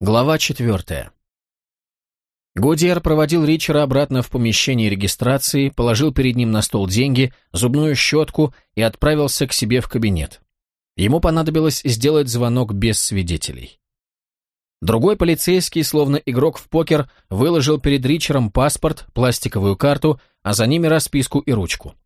Глава четвертая. Гудиер проводил Ричера обратно в помещение регистрации, положил перед ним на стол деньги, зубную щетку и отправился к себе в кабинет. Ему понадобилось сделать звонок без свидетелей. Другой полицейский, словно игрок в покер, выложил перед Ричером паспорт, пластиковую карту, а за ними расписку и ручку.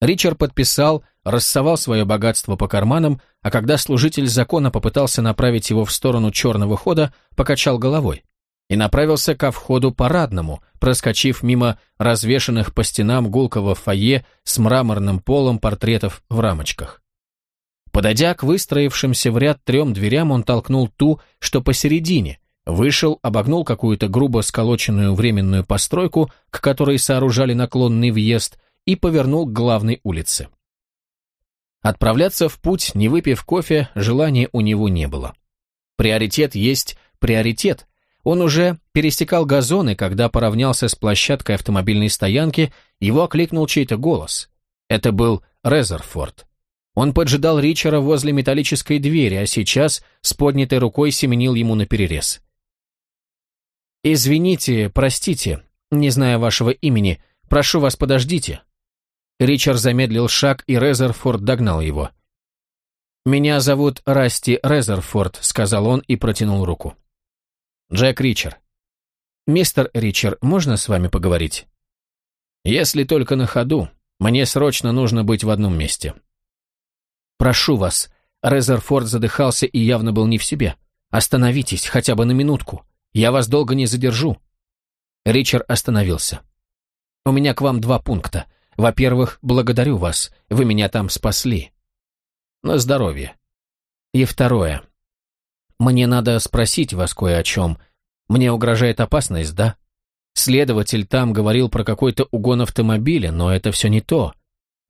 Ричард подписал, рассовал свое богатство по карманам, а когда служитель закона попытался направить его в сторону черного хода, покачал головой и направился ко входу парадному, проскочив мимо развешанных по стенам гулкого фойе с мраморным полом портретов в рамочках. Подойдя к выстроившимся в ряд трем дверям, он толкнул ту, что посередине, вышел, обогнул какую-то грубо сколоченную временную постройку, к которой сооружали наклонный въезд, и повернул к главной улице. Отправляться в путь, не выпив кофе, желания у него не было. Приоритет есть приоритет. Он уже пересекал газоны, когда поравнялся с площадкой автомобильной стоянки, его окликнул чей-то голос. Это был Резерфорд. Он поджидал Ричера возле металлической двери, а сейчас с поднятой рукой семенил ему наперерез. «Извините, простите, не знаю вашего имени. Прошу вас, подождите. Ричард замедлил шаг, и Резерфорд догнал его. «Меня зовут Расти Резерфорд», — сказал он и протянул руку. «Джек Ричард». «Мистер Ричард, можно с вами поговорить?» «Если только на ходу. Мне срочно нужно быть в одном месте». «Прошу вас». Резерфорд задыхался и явно был не в себе. «Остановитесь, хотя бы на минутку. Я вас долго не задержу». Ричард остановился. «У меня к вам два пункта. Во-первых, благодарю вас, вы меня там спасли. На здоровье. И второе. Мне надо спросить вас кое о чем. Мне угрожает опасность, да? Следователь там говорил про какой-то угон автомобиля, но это все не то.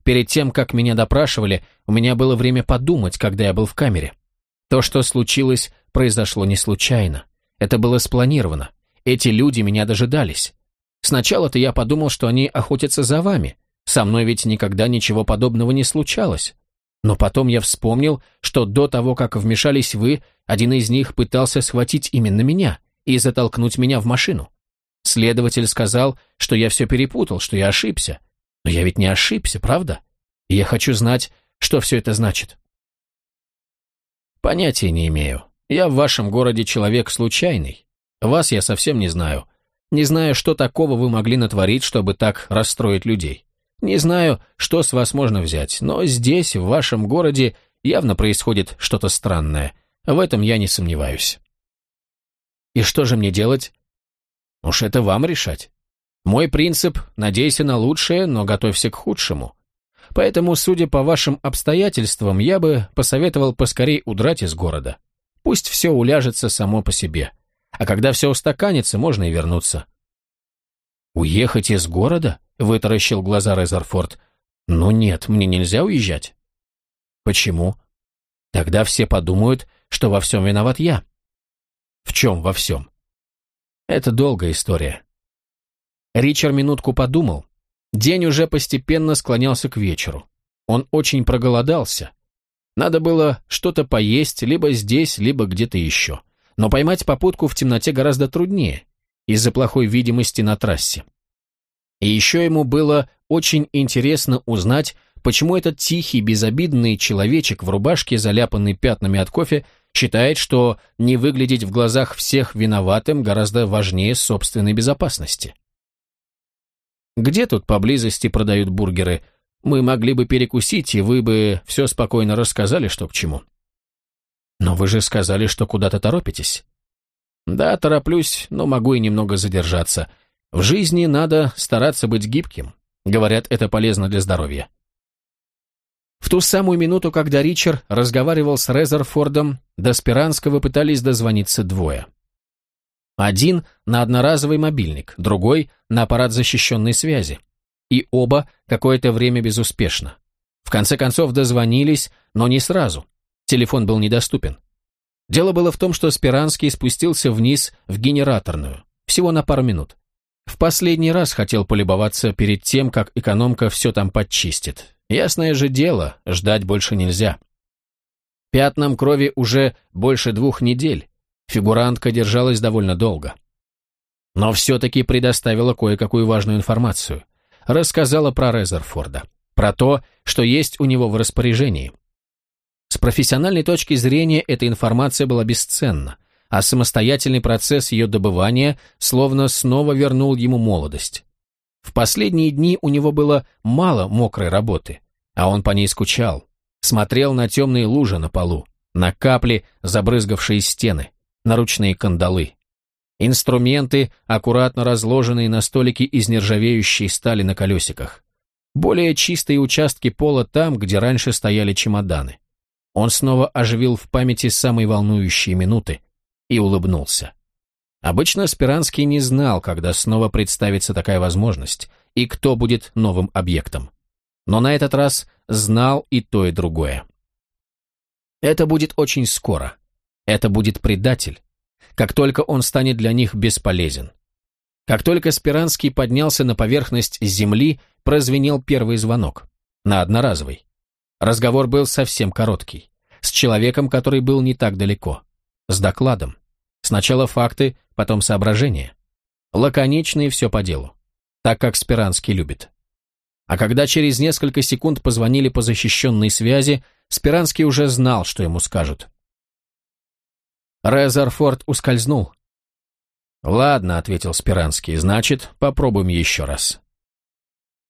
Перед тем, как меня допрашивали, у меня было время подумать, когда я был в камере. То, что случилось, произошло не случайно. Это было спланировано. Эти люди меня дожидались. Сначала-то я подумал, что они охотятся за вами, со мной ведь никогда ничего подобного не случалось. Но потом я вспомнил, что до того, как вмешались вы, один из них пытался схватить именно меня и затолкнуть меня в машину. Следователь сказал, что я все перепутал, что я ошибся. Но я ведь не ошибся, правда? И я хочу знать, что все это значит. Понятия не имею. Я в вашем городе человек случайный. Вас я совсем не знаю. Не знаю, что такого вы могли натворить, чтобы так расстроить людей. Не знаю, что с вас можно взять, но здесь, в вашем городе, явно происходит что-то странное. В этом я не сомневаюсь. И что же мне делать? Уж это вам решать. Мой принцип – надейся на лучшее, но готовься к худшему. Поэтому, судя по вашим обстоятельствам, я бы посоветовал поскорей удрать из города. Пусть все уляжется само по себе. А когда все устаканится, можно и вернуться. Уехать из города? Вытаращил глаза Резерфорд. «Ну нет, мне нельзя уезжать». «Почему?» «Тогда все подумают, что во всем виноват я». «В чем во всем?» «Это долгая история». Ричард минутку подумал. День уже постепенно склонялся к вечеру. Он очень проголодался. Надо было что-то поесть либо здесь, либо где-то еще. Но поймать попутку в темноте гораздо труднее, из-за плохой видимости на трассе. И еще ему было очень интересно узнать, почему этот тихий, безобидный человечек в рубашке, заляпанный пятнами от кофе, считает, что не выглядеть в глазах всех виноватым гораздо важнее собственной безопасности. «Где тут поблизости продают бургеры? Мы могли бы перекусить, и вы бы все спокойно рассказали, что к чему». «Но вы же сказали, что куда-то торопитесь». «Да, тороплюсь, но могу и немного задержаться. В жизни надо стараться быть гибким. Говорят, это полезно для здоровья. В ту самую минуту, когда Ричард разговаривал с Резерфордом, до Спиранского пытались дозвониться двое. Один на одноразовый мобильник, другой на аппарат защищенной связи. И оба какое-то время безуспешно. В конце концов дозвонились, но не сразу. Телефон был недоступен. Дело было в том, что Спиранский спустился вниз в генераторную, всего на пару минут. В последний раз хотел полюбоваться перед тем, как экономка все там подчистит. Ясное же дело, ждать больше нельзя. Пятнам крови уже больше двух недель. Фигурантка держалась довольно долго. Но все-таки предоставила кое-какую важную информацию. Рассказала про Резерфорда, про то, что есть у него в распоряжении. С профессиональной точки зрения эта информация была бесценна, а самостоятельный процесс ее добывания словно снова вернул ему молодость. В последние дни у него было мало мокрой работы, а он по ней скучал, смотрел на темные лужи на полу, на капли, забрызгавшие стены, на ручные кандалы. Инструменты, аккуратно разложенные на столике из нержавеющей стали на колесиках. Более чистые участки пола там, где раньше стояли чемоданы. Он снова оживил в памяти самые волнующие минуты и улыбнулся. Обычно Спиранский не знал, когда снова представится такая возможность, и кто будет новым объектом. Но на этот раз знал и то, и другое. Это будет очень скоро. Это будет предатель. Как только он станет для них бесполезен. Как только Спиранский поднялся на поверхность земли, прозвенел первый звонок. На одноразовый. Разговор был совсем короткий. С человеком, который был не так далеко. С докладом. Сначала факты, потом соображения. Лаконично и все по делу. Так как Спиранский любит. А когда через несколько секунд позвонили по защищенной связи, Спиранский уже знал, что ему скажут. Резерфорд ускользнул. «Ладно», — ответил Спиранский, — «значит, попробуем еще раз».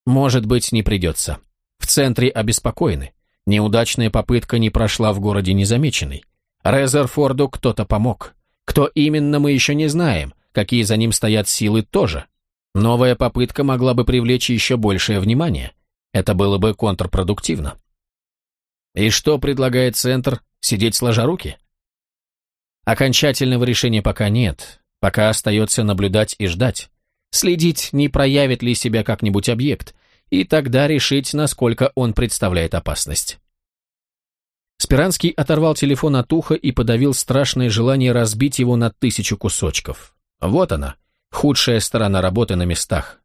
«Может быть, не придется. В центре обеспокоены. Неудачная попытка не прошла в городе незамеченной. Резерфорду кто-то помог. Кто именно, мы еще не знаем, какие за ним стоят силы тоже. Новая попытка могла бы привлечь еще большее внимание. Это было бы контрпродуктивно. И что предлагает Центр? Сидеть сложа руки? Окончательного решения пока нет. Пока остается наблюдать и ждать. Следить, не проявит ли себя как-нибудь объект, и тогда решить, насколько он представляет опасность. Спиранский оторвал телефон от уха и подавил страшное желание разбить его на тысячу кусочков. Вот она, худшая сторона работы на местах.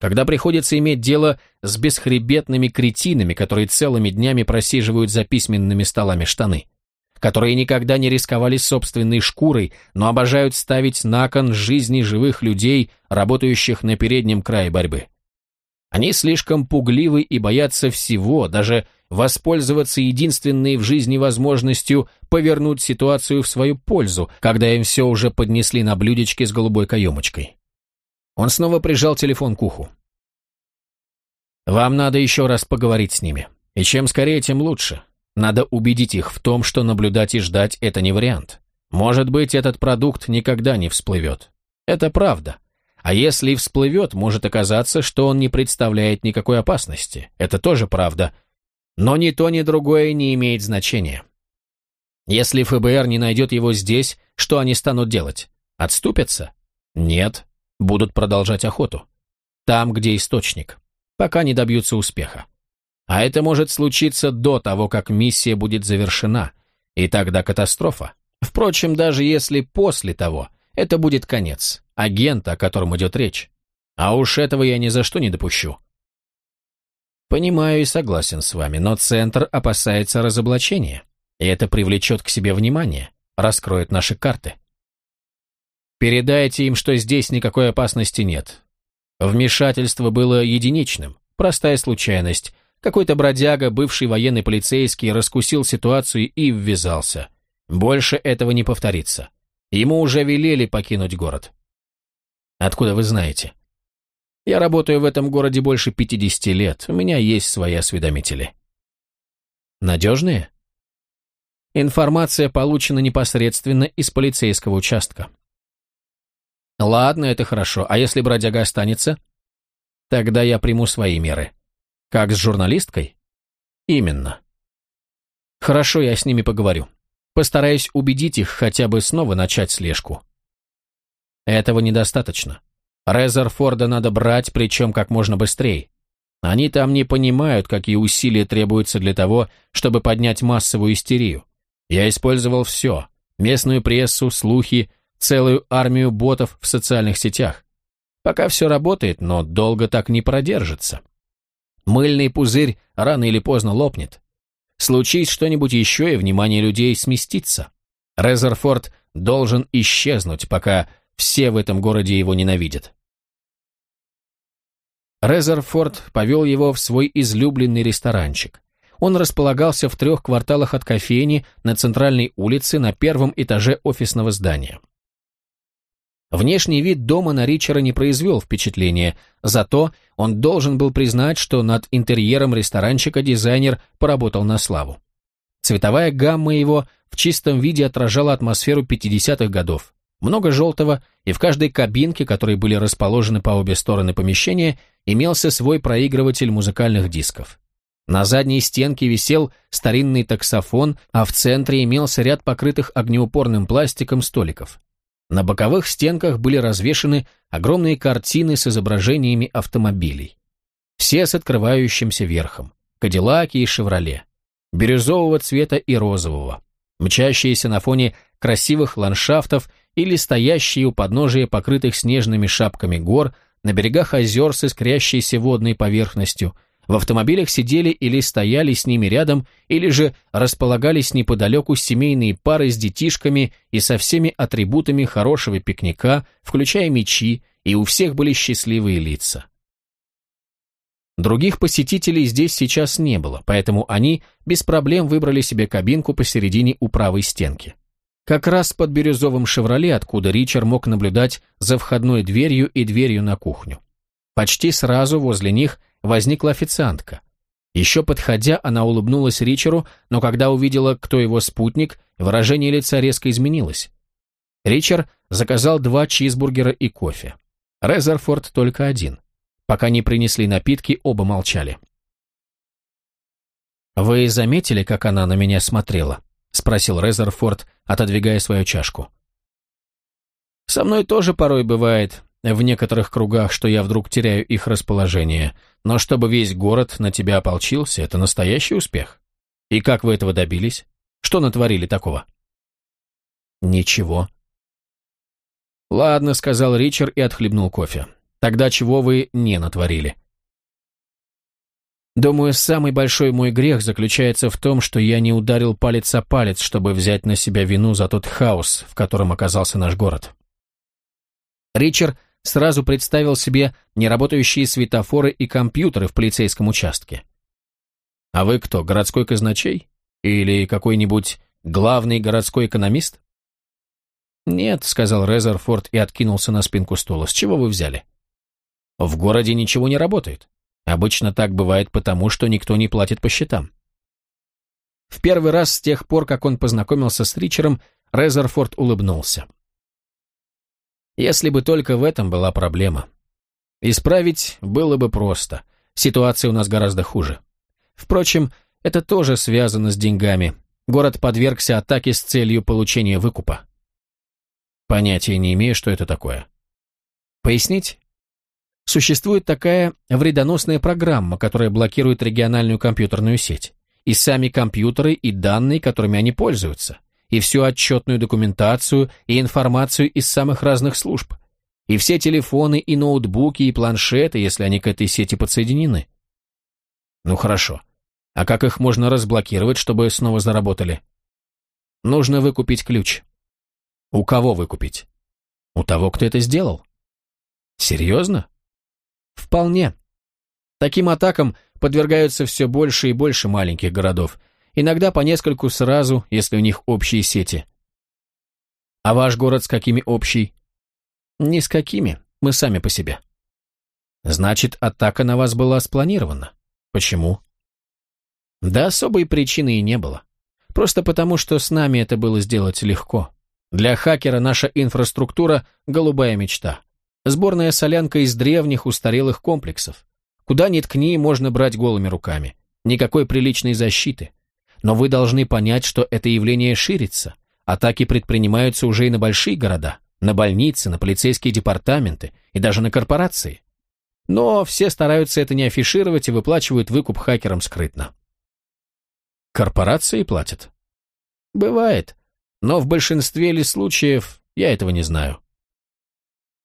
Когда приходится иметь дело с бесхребетными кретинами, которые целыми днями просиживают за письменными столами штаны, которые никогда не рисковали собственной шкурой, но обожают ставить на кон жизни живых людей, работающих на переднем крае борьбы. Они слишком пугливы и боятся всего, даже воспользоваться единственной в жизни возможностью повернуть ситуацию в свою пользу, когда им все уже поднесли на блюдечке с голубой каемочкой. Он снова прижал телефон к уху. «Вам надо еще раз поговорить с ними. И чем скорее, тем лучше. Надо убедить их в том, что наблюдать и ждать – это не вариант. Может быть, этот продукт никогда не всплывет. Это правда. А если всплывет, может оказаться, что он не представляет никакой опасности. Это тоже правда. Но ни то, ни другое не имеет значения. Если ФБР не найдет его здесь, что они станут делать? Отступятся? Нет. Будут продолжать охоту. Там, где источник. Пока не добьются успеха. А это может случиться до того, как миссия будет завершена. И тогда катастрофа. Впрочем, даже если после того – это будет конец. Агента, о котором идет речь. А уж этого я ни за что не допущу. Понимаю и согласен с вами, но Центр опасается разоблачения, и это привлечет к себе внимание, раскроет наши карты. Передайте им, что здесь никакой опасности нет. Вмешательство было единичным, простая случайность. Какой-то бродяга, бывший военный полицейский, раскусил ситуацию и ввязался. Больше этого не повторится. Ему уже велели покинуть город. Откуда вы знаете? Я работаю в этом городе больше 50 лет, у меня есть свои осведомители. Надежные? Информация получена непосредственно из полицейского участка. Ладно, это хорошо, а если бродяга останется? Тогда я приму свои меры. Как с журналисткой? Именно. Хорошо, я с ними поговорю. Постараюсь убедить их хотя бы снова начать слежку. Этого недостаточно. Резерфорда надо брать, причем как можно быстрее. Они там не понимают, какие усилия требуются для того, чтобы поднять массовую истерию. Я использовал все. Местную прессу, слухи, целую армию ботов в социальных сетях. Пока все работает, но долго так не продержится. Мыльный пузырь рано или поздно лопнет. Случись что-нибудь еще, и внимание людей сместится. Резерфорд должен исчезнуть, пока все в этом городе его ненавидят. Резерфорд повел его в свой излюбленный ресторанчик. Он располагался в трех кварталах от кофейни на центральной улице на первом этаже офисного здания. Внешний вид дома на Ричера не произвел впечатления, зато он должен был признать, что над интерьером ресторанчика дизайнер поработал на славу. Цветовая гамма его в чистом виде отражала атмосферу 50-х годов. Много желтого, и в каждой кабинке, которые были расположены по обе стороны помещения, имелся свой проигрыватель музыкальных дисков. На задней стенке висел старинный таксофон, а в центре имелся ряд покрытых огнеупорным пластиком столиков. На боковых стенках были развешаны огромные картины с изображениями автомобилей. Все с открывающимся верхом. Кадиллаки и «Шевроле» бирюзового цвета и розового, мчащиеся на фоне красивых ландшафтов или стоящие у подножия покрытых снежными шапками гор, на берегах озер с искрящейся водной поверхностью, в автомобилях сидели или стояли с ними рядом, или же располагались неподалеку семейные пары с детишками и со всеми атрибутами хорошего пикника, включая мечи, и у всех были счастливые лица. Других посетителей здесь сейчас не было, поэтому они без проблем выбрали себе кабинку посередине у правой стенки. Как раз под бирюзовым «Шевроле», откуда Ричард мог наблюдать за входной дверью и дверью на кухню. Почти сразу возле них возникла официантка. Еще подходя, она улыбнулась Ричеру, но когда увидела, кто его спутник, выражение лица резко изменилось. Ричард заказал два чизбургера и кофе. Резерфорд только один. Пока не принесли напитки, оба молчали. «Вы заметили, как она на меня смотрела?» — спросил Резерфорд, отодвигая свою чашку. «Со мной тоже порой бывает, в некоторых кругах, что я вдруг теряю их расположение, но чтобы весь город на тебя ополчился, это настоящий успех. И как вы этого добились? Что натворили такого?» «Ничего». «Ладно», — сказал Ричард и отхлебнул кофе. Тогда чего вы не натворили? Думаю, самый большой мой грех заключается в том, что я не ударил палец о палец, чтобы взять на себя вину за тот хаос, в котором оказался наш город. Ричард сразу представил себе неработающие светофоры и компьютеры в полицейском участке. А вы кто, городской казначей? Или какой-нибудь главный городской экономист? Нет, сказал Резерфорд и откинулся на спинку стула. С чего вы взяли? В городе ничего не работает. Обычно так бывает потому, что никто не платит по счетам. В первый раз с тех пор, как он познакомился с Ричером, Резерфорд улыбнулся. Если бы только в этом была проблема. Исправить было бы просто. Ситуация у нас гораздо хуже. Впрочем, это тоже связано с деньгами. Город подвергся атаке с целью получения выкупа. Понятия не имею, что это такое. Пояснить? Существует такая вредоносная программа, которая блокирует региональную компьютерную сеть, и сами компьютеры, и данные, которыми они пользуются, и всю отчетную документацию, и информацию из самых разных служб, и все телефоны, и ноутбуки, и планшеты, если они к этой сети подсоединены. Ну хорошо. А как их можно разблокировать, чтобы снова заработали? Нужно выкупить ключ. У кого выкупить? У того, кто это сделал. Серьезно? Вполне. Таким атакам подвергаются все больше и больше маленьких городов, иногда по нескольку сразу, если у них общие сети. А ваш город с какими общий? Ни с какими, мы сами по себе. Значит, атака на вас была спланирована. Почему? Да особой причины и не было. Просто потому, что с нами это было сделать легко. Для хакера наша инфраструктура – голубая мечта. Сборная солянка из древних устарелых комплексов. Куда ни ткни, можно брать голыми руками. Никакой приличной защиты. Но вы должны понять, что это явление ширится. Атаки предпринимаются уже и на большие города, на больницы, на полицейские департаменты и даже на корпорации. Но все стараются это не афишировать и выплачивают выкуп хакерам скрытно. Корпорации платят? Бывает. Но в большинстве ли случаев я этого не знаю.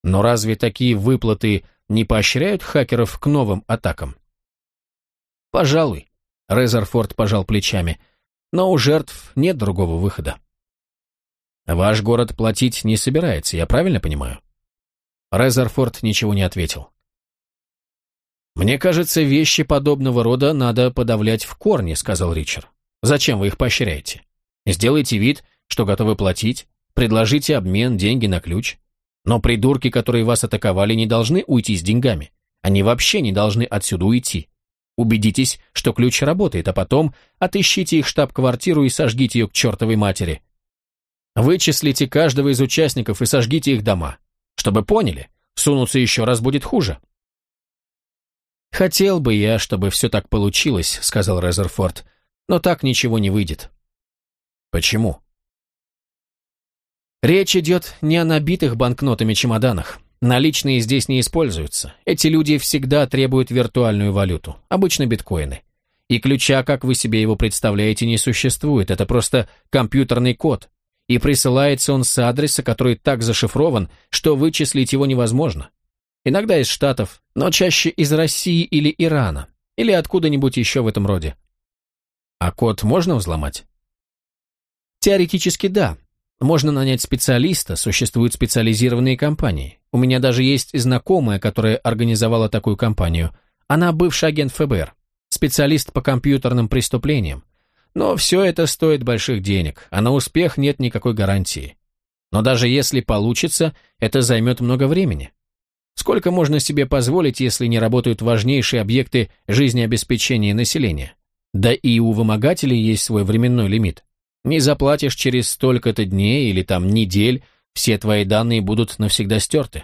Но разве такие выплаты не поощряют хакеров к новым атакам? Пожалуй, Резерфорд пожал плечами, но у жертв нет другого выхода. Ваш город платить не собирается, я правильно понимаю? Резерфорд ничего не ответил. «Мне кажется, вещи подобного рода надо подавлять в корне», — сказал Ричард. «Зачем вы их поощряете? Сделайте вид, что готовы платить, предложите обмен, деньги на ключ. Но придурки, которые вас атаковали, не должны уйти с деньгами. Они вообще не должны отсюда уйти. Убедитесь, что ключ работает, а потом отыщите их штаб-квартиру и сожгите ее к чертовой матери. Вычислите каждого из участников и сожгите их дома. Чтобы поняли, сунуться еще раз будет хуже. «Хотел бы я, чтобы все так получилось», — сказал Резерфорд, «но так ничего не выйдет». «Почему?» «Речь идет не о набитых банкнотами чемоданах. Наличные здесь не используются. Эти люди всегда требуют виртуальную валюту, обычно биткоины. И ключа, как вы себе его представляете, не существует. Это просто компьютерный код. И присылается он с адреса, который так зашифрован, что вычислить его невозможно. Иногда из Штатов, но чаще из России или Ирана, или откуда-нибудь еще в этом роде. А код можно взломать? Теоретически да. Можно нанять специалиста, существуют специализированные компании. У меня даже есть знакомая, которая организовала такую компанию. Она бывший агент ФБР, специалист по компьютерным преступлениям. Но все это стоит больших денег, а на успех нет никакой гарантии. Но даже если получится, это займет много времени. Сколько можно себе позволить, если не работают важнейшие объекты жизнеобеспечения населения? Да и у вымогателей есть свой временной лимит. Не заплатишь через столько-то дней или там недель, все твои данные будут навсегда стерты.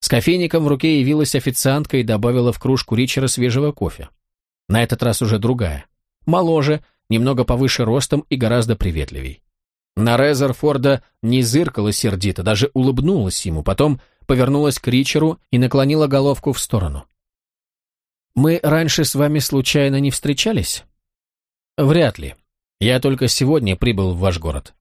С кофейником в руке явилась официантка и добавила в кружку Ричера свежего кофе. На этот раз уже другая. Моложе, немного повыше ростом и гораздо приветливей. На Резерфорда не зыркала сердито, даже улыбнулась ему, потом повернулась к Ричеру и наклонила головку в сторону. «Мы раньше с вами случайно не встречались?» «Вряд ли. Я только сегодня прибыл в ваш город».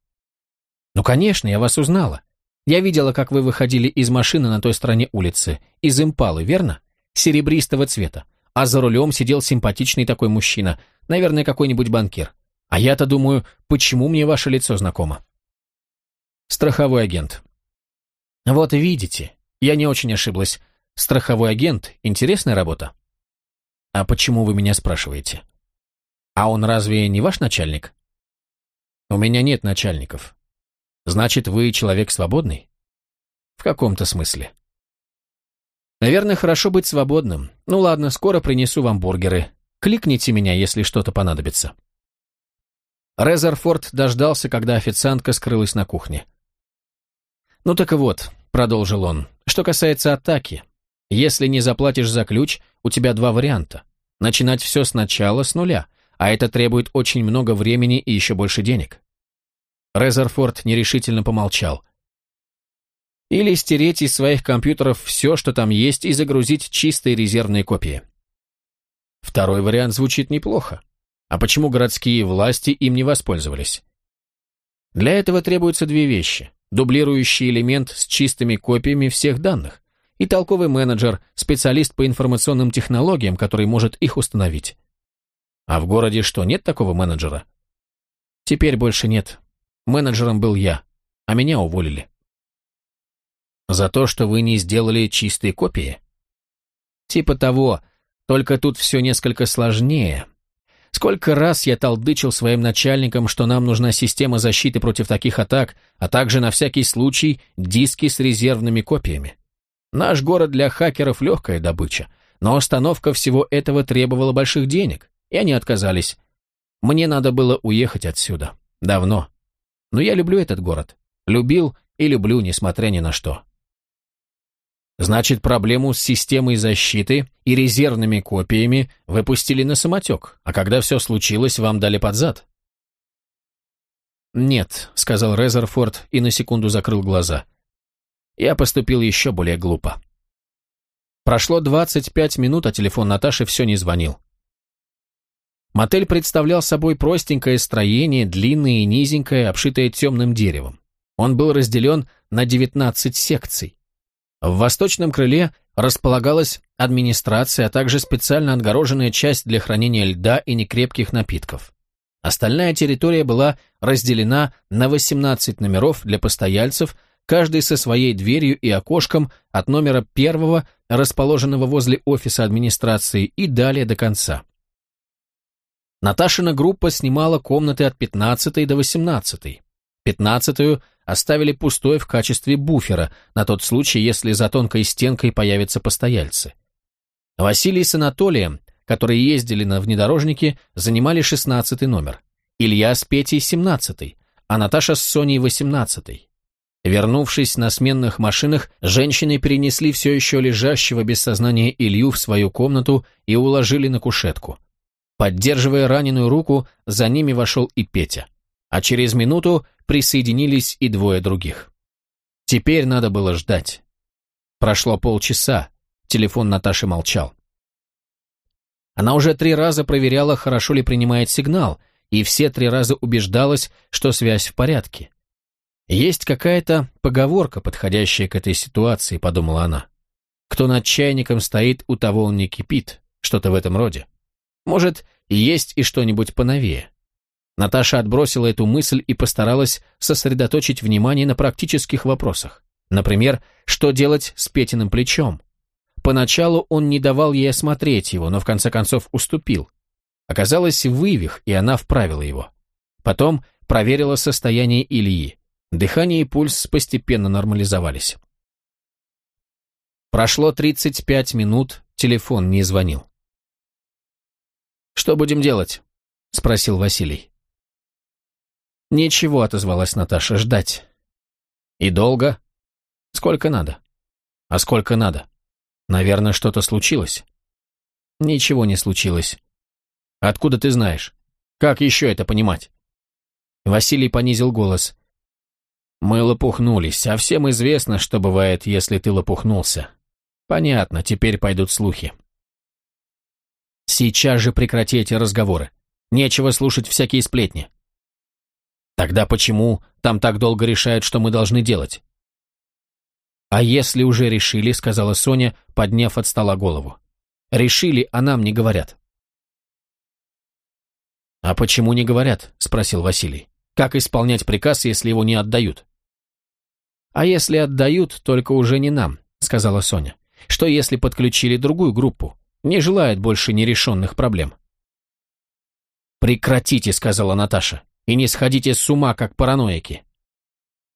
«Ну, конечно, я вас узнала. Я видела, как вы выходили из машины на той стороне улицы, из импалы, верно? Серебристого цвета. А за рулем сидел симпатичный такой мужчина, наверное, какой-нибудь банкир. А я-то думаю, почему мне ваше лицо знакомо?» «Страховой агент. Вот видите, я не очень ошиблась. Страховой агент – интересная работа. А почему вы меня спрашиваете? А он разве не ваш начальник? У меня нет начальников. Значит, вы человек свободный? В каком-то смысле. Наверное, хорошо быть свободным. Ну ладно, скоро принесу вам бургеры. Кликните меня, если что-то понадобится. Резерфорд дождался, когда официантка скрылась на кухне. «Ну так вот», — продолжил он, — «что касается атаки. Если не заплатишь за ключ, у тебя два варианта. Начинать все сначала, с нуля, а это требует очень много времени и еще больше денег». Резерфорд нерешительно помолчал. «Или стереть из своих компьютеров все, что там есть, и загрузить чистые резервные копии». Второй вариант звучит неплохо. А почему городские власти им не воспользовались? Для этого требуются две вещи дублирующий элемент с чистыми копиями всех данных, и толковый менеджер, специалист по информационным технологиям, который может их установить. А в городе что, нет такого менеджера? Теперь больше нет. Менеджером был я, а меня уволили. За то, что вы не сделали чистые копии? Типа того, только тут все несколько сложнее, Сколько раз я толдычил своим начальникам, что нам нужна система защиты против таких атак, а также на всякий случай диски с резервными копиями. Наш город для хакеров легкая добыча, но установка всего этого требовала больших денег, и они отказались. Мне надо было уехать отсюда. Давно. Но я люблю этот город. Любил и люблю, несмотря ни на что. Значит, проблему с системой защиты и резервными копиями выпустили на самотек, а когда все случилось, вам дали под зад? «Нет», — сказал Резерфорд и на секунду закрыл глаза. «Я поступил еще более глупо». Прошло 25 минут, а телефон Наташи все не звонил. Мотель представлял собой простенькое строение, длинное и низенькое, обшитое темным деревом. Он был разделен на 19 секций. В восточном крыле располагалась администрация, а также специально отгороженная часть для хранения льда и некрепких напитков. Остальная территория была разделена на 18 номеров для постояльцев, каждый со своей дверью и окошком от номера первого, расположенного возле офиса администрации, и далее до конца. Наташина группа снимала комнаты от 15 до 18. Пятнадцатую оставили пустой в качестве буфера, на тот случай, если за тонкой стенкой появятся постояльцы. Василий с Анатолием, которые ездили на внедорожнике, занимали шестнадцатый номер. Илья с Петей – семнадцатый, а Наташа с Соней – восемнадцатый. Вернувшись на сменных машинах, женщины перенесли все еще лежащего без сознания Илью в свою комнату и уложили на кушетку. Поддерживая раненую руку, за ними вошел и Петя. А через минуту присоединились и двое других. Теперь надо было ждать. Прошло полчаса, телефон Наташи молчал. Она уже три раза проверяла, хорошо ли принимает сигнал, и все три раза убеждалась, что связь в порядке. Есть какая-то поговорка, подходящая к этой ситуации, подумала она. Кто над чайником стоит, у того он не кипит, что-то в этом роде. Может, есть и что-нибудь поновее. Наташа отбросила эту мысль и постаралась сосредоточить внимание на практических вопросах. Например, что делать с Петиным плечом? Поначалу он не давал ей осмотреть его, но в конце концов уступил. Оказалось, вывих, и она вправила его. Потом проверила состояние Ильи. Дыхание и пульс постепенно нормализовались. Прошло 35 минут, телефон не звонил. «Что будем делать?» — спросил Василий. «Ничего», — отозвалась Наташа, — «ждать». «И долго?» «Сколько надо?» «А сколько надо?» «Наверное, что-то случилось?» «Ничего не случилось». «Откуда ты знаешь? Как еще это понимать?» Василий понизил голос. «Мы лопухнулись, а всем известно, что бывает, если ты лопухнулся. Понятно, теперь пойдут слухи». «Сейчас же прекрати эти разговоры. Нечего слушать всякие сплетни. Тогда почему там так долго решают, что мы должны делать? А если уже решили, сказала Соня, подняв от стола голову. Решили, а нам не говорят. А почему не говорят? спросил Василий. Как исполнять приказ, если его не отдают? А если отдают, только уже не нам, сказала Соня. Что если подключили другую группу? Не желает больше нерешенных проблем. «Прекратите», — сказала Наташа и не сходите с ума, как параноики».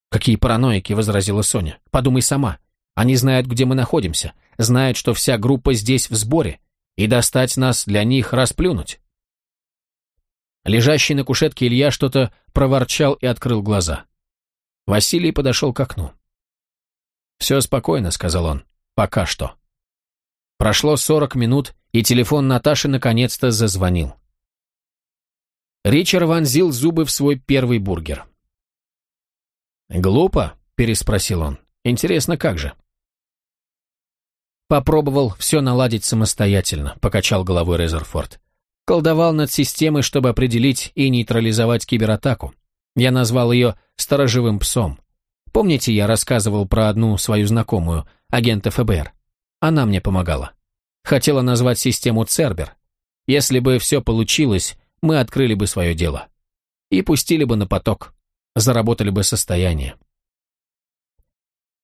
«Какие параноики?» — возразила Соня. «Подумай сама. Они знают, где мы находимся, знают, что вся группа здесь в сборе, и достать нас для них расплюнуть». Лежащий на кушетке Илья что-то проворчал и открыл глаза. Василий подошел к окну. «Все спокойно», — сказал он. «Пока что». Прошло сорок минут, и телефон Наташи наконец-то зазвонил. Ричард вонзил зубы в свой первый бургер. «Глупо?» – переспросил он. «Интересно, как же?» Попробовал все наладить самостоятельно, покачал головой Резерфорд. Колдовал над системой, чтобы определить и нейтрализовать кибератаку. Я назвал ее «сторожевым псом». Помните, я рассказывал про одну свою знакомую, агента ФБР? Она мне помогала. Хотела назвать систему Цербер. Если бы все получилось, мы открыли бы свое дело. И пустили бы на поток, заработали бы состояние.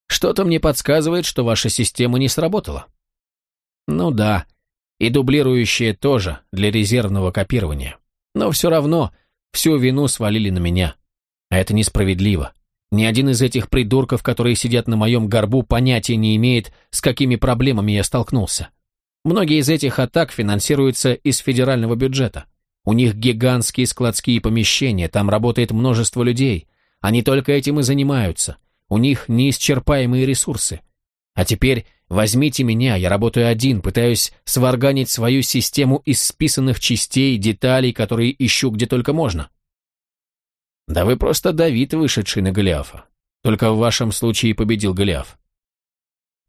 Что-то мне подсказывает, что ваша система не сработала. Ну да, и дублирующая тоже для резервного копирования. Но все равно всю вину свалили на меня. А это несправедливо. Ни один из этих придурков, которые сидят на моем горбу, понятия не имеет, с какими проблемами я столкнулся. Многие из этих атак финансируются из федерального бюджета. У них гигантские складские помещения, там работает множество людей. Они только этим и занимаются. У них неисчерпаемые ресурсы. А теперь возьмите меня, я работаю один, пытаюсь сварганить свою систему из списанных частей, деталей, которые ищу где только можно. Да вы просто Давид, вышедший на Голиафа. Только в вашем случае победил Голиаф.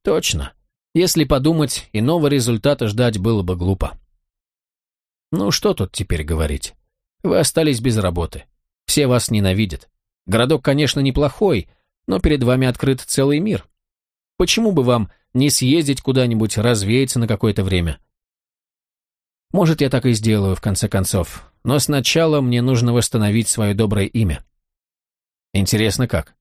Точно. Если подумать, иного результата ждать было бы глупо. Ну что тут теперь говорить? Вы остались без работы. Все вас ненавидят. Городок, конечно, неплохой, но перед вами открыт целый мир. Почему бы вам не съездить куда-нибудь, развеяться на какое-то время? Может, я так и сделаю, в конце концов. Но сначала мне нужно восстановить свое доброе имя. Интересно, как?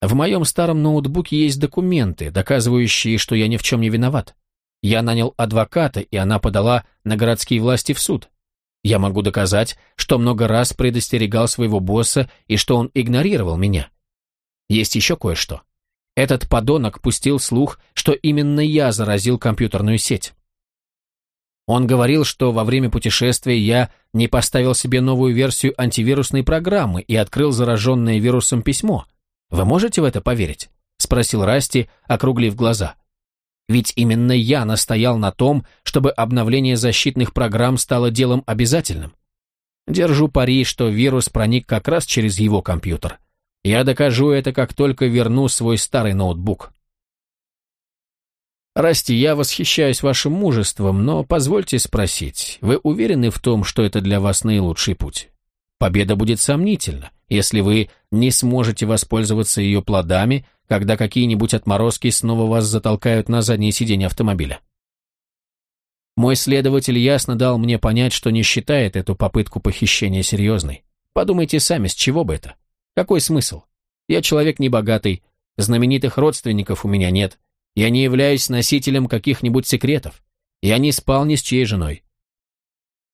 В моем старом ноутбуке есть документы, доказывающие, что я ни в чем не виноват. Я нанял адвоката, и она подала на городские власти в суд. Я могу доказать, что много раз предостерегал своего босса и что он игнорировал меня. Есть еще кое-что. Этот подонок пустил слух, что именно я заразил компьютерную сеть. Он говорил, что во время путешествия я не поставил себе новую версию антивирусной программы и открыл зараженное вирусом письмо. Вы можете в это поверить? Спросил Расти, округлив глаза. Ведь именно я настоял на том, чтобы обновление защитных программ стало делом обязательным. Держу пари, что вирус проник как раз через его компьютер. Я докажу это, как только верну свой старый ноутбук. Расти, я восхищаюсь вашим мужеством, но позвольте спросить, вы уверены в том, что это для вас наилучший путь? Победа будет сомнительна, если вы не сможете воспользоваться ее плодами, когда какие-нибудь отморозки снова вас затолкают на заднее сиденье автомобиля. Мой следователь ясно дал мне понять, что не считает эту попытку похищения серьезной. Подумайте сами, с чего бы это? Какой смысл? Я человек небогатый, знаменитых родственников у меня нет, я не являюсь носителем каких-нибудь секретов, я не спал ни с чьей женой.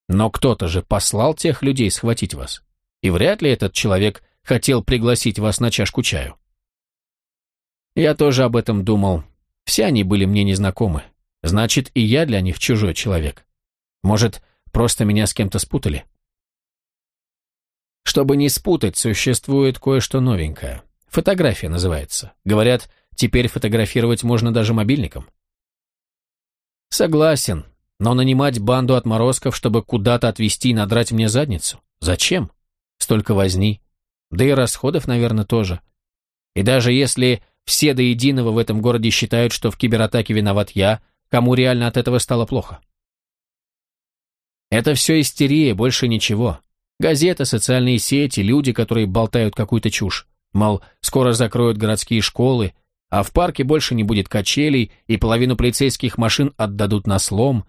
Но кто-то же послал тех людей схватить вас, и вряд ли этот человек хотел пригласить вас на чашку чаю. Я тоже об этом думал. Все они были мне незнакомы. Значит, и я для них чужой человек. Может, просто меня с кем-то спутали? Чтобы не спутать, существует кое-что новенькое. Фотография называется. Говорят, теперь фотографировать можно даже мобильником. Согласен, но нанимать банду отморозков, чтобы куда-то отвезти и надрать мне задницу? Зачем? Столько возни. Да и расходов, наверное, тоже. И даже если все до единого в этом городе считают, что в кибератаке виноват я, кому реально от этого стало плохо. Это все истерия, больше ничего. Газеты, социальные сети, люди, которые болтают какую-то чушь. Мол, скоро закроют городские школы, а в парке больше не будет качелей, и половину полицейских машин отдадут на слом,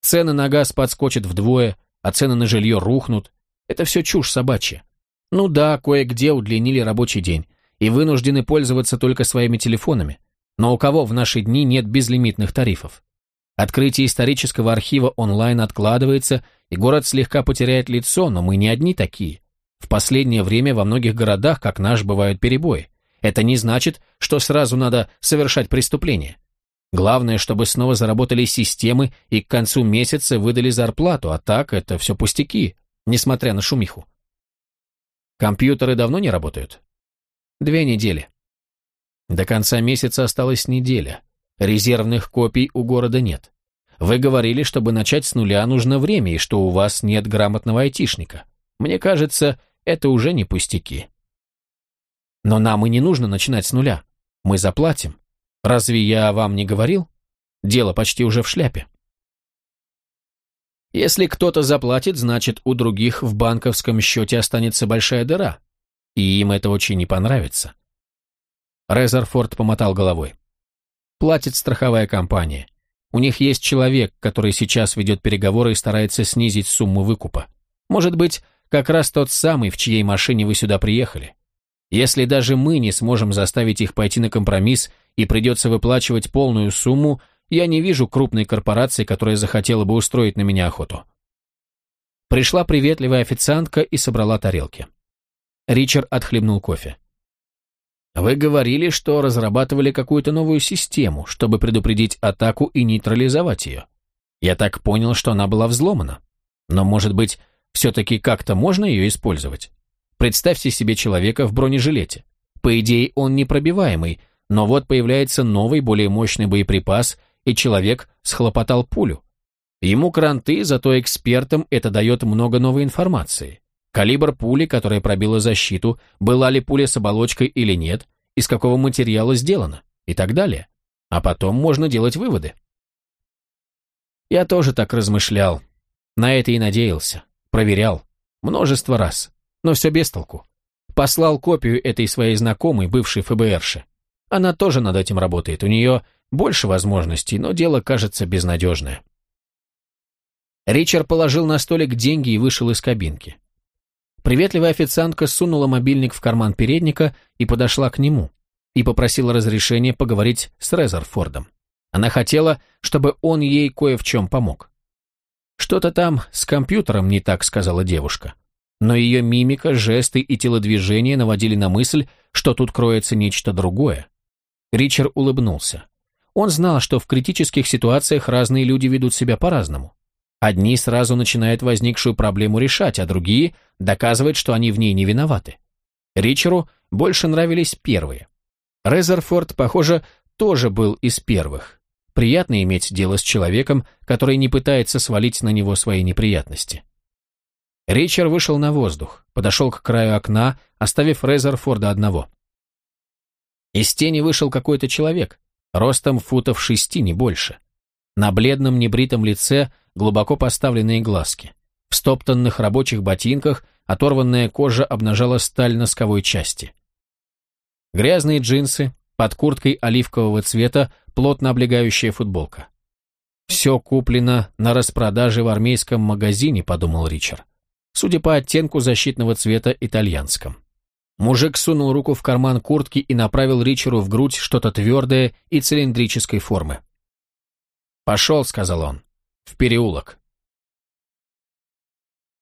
цены на газ подскочат вдвое, а цены на жилье рухнут. Это все чушь собачья. Ну да, кое-где удлинили рабочий день, и вынуждены пользоваться только своими телефонами. Но у кого в наши дни нет безлимитных тарифов? Открытие исторического архива онлайн откладывается, и город слегка потеряет лицо, но мы не одни такие. В последнее время во многих городах, как наш, бывают перебои. Это не значит, что сразу надо совершать преступление. Главное, чтобы снова заработали системы и к концу месяца выдали зарплату, а так это все пустяки, несмотря на шумиху. Компьютеры давно не работают? Две недели. До конца месяца осталась неделя. Резервных копий у города нет. Вы говорили, чтобы начать с нуля нужно время и что у вас нет грамотного айтишника. Мне кажется, это уже не пустяки. Но нам и не нужно начинать с нуля. Мы заплатим. Разве я вам не говорил? Дело почти уже в шляпе. Если кто-то заплатит, значит, у других в банковском счете останется большая дыра и им это очень не понравится. Резерфорд помотал головой. Платит страховая компания. У них есть человек, который сейчас ведет переговоры и старается снизить сумму выкупа. Может быть, как раз тот самый, в чьей машине вы сюда приехали. Если даже мы не сможем заставить их пойти на компромисс и придется выплачивать полную сумму, я не вижу крупной корпорации, которая захотела бы устроить на меня охоту. Пришла приветливая официантка и собрала тарелки. Ричард отхлебнул кофе. «Вы говорили, что разрабатывали какую-то новую систему, чтобы предупредить атаку и нейтрализовать ее. Я так понял, что она была взломана. Но, может быть, все-таки как-то можно ее использовать? Представьте себе человека в бронежилете. По идее, он непробиваемый, но вот появляется новый, более мощный боеприпас, и человек схлопотал пулю. Ему кранты, зато экспертам это дает много новой информации. Калибр пули, которая пробила защиту, была ли пуля с оболочкой или нет, из какого материала сделана и так далее. А потом можно делать выводы. Я тоже так размышлял. На это и надеялся. Проверял. Множество раз. Но все без толку. Послал копию этой своей знакомой, бывшей ФБРши. Она тоже над этим работает. У нее больше возможностей, но дело кажется безнадежное. Ричард положил на столик деньги и вышел из кабинки. Приветливая официантка сунула мобильник в карман передника и подошла к нему, и попросила разрешения поговорить с Резерфордом. Она хотела, чтобы он ей кое в чем помог. «Что-то там с компьютером не так», — сказала девушка. Но ее мимика, жесты и телодвижения наводили на мысль, что тут кроется нечто другое. Ричард улыбнулся. Он знал, что в критических ситуациях разные люди ведут себя по-разному. Одни сразу начинают возникшую проблему решать, а другие доказывают, что они в ней не виноваты. Ричеру больше нравились первые. Резерфорд, похоже, тоже был из первых. Приятно иметь дело с человеком, который не пытается свалить на него свои неприятности. Ричард вышел на воздух, подошел к краю окна, оставив Резерфорда одного. Из тени вышел какой-то человек, ростом футов шести, не больше. На бледном небритом лице глубоко поставленные глазки. В стоптанных рабочих ботинках оторванная кожа обнажала сталь носковой части. Грязные джинсы, под курткой оливкового цвета плотно облегающая футболка. «Все куплено на распродаже в армейском магазине», — подумал Ричард. Судя по оттенку защитного цвета итальянском. Мужик сунул руку в карман куртки и направил Ричеру в грудь что-то твердое и цилиндрической формы. «Пошел», — сказал он, — «в переулок».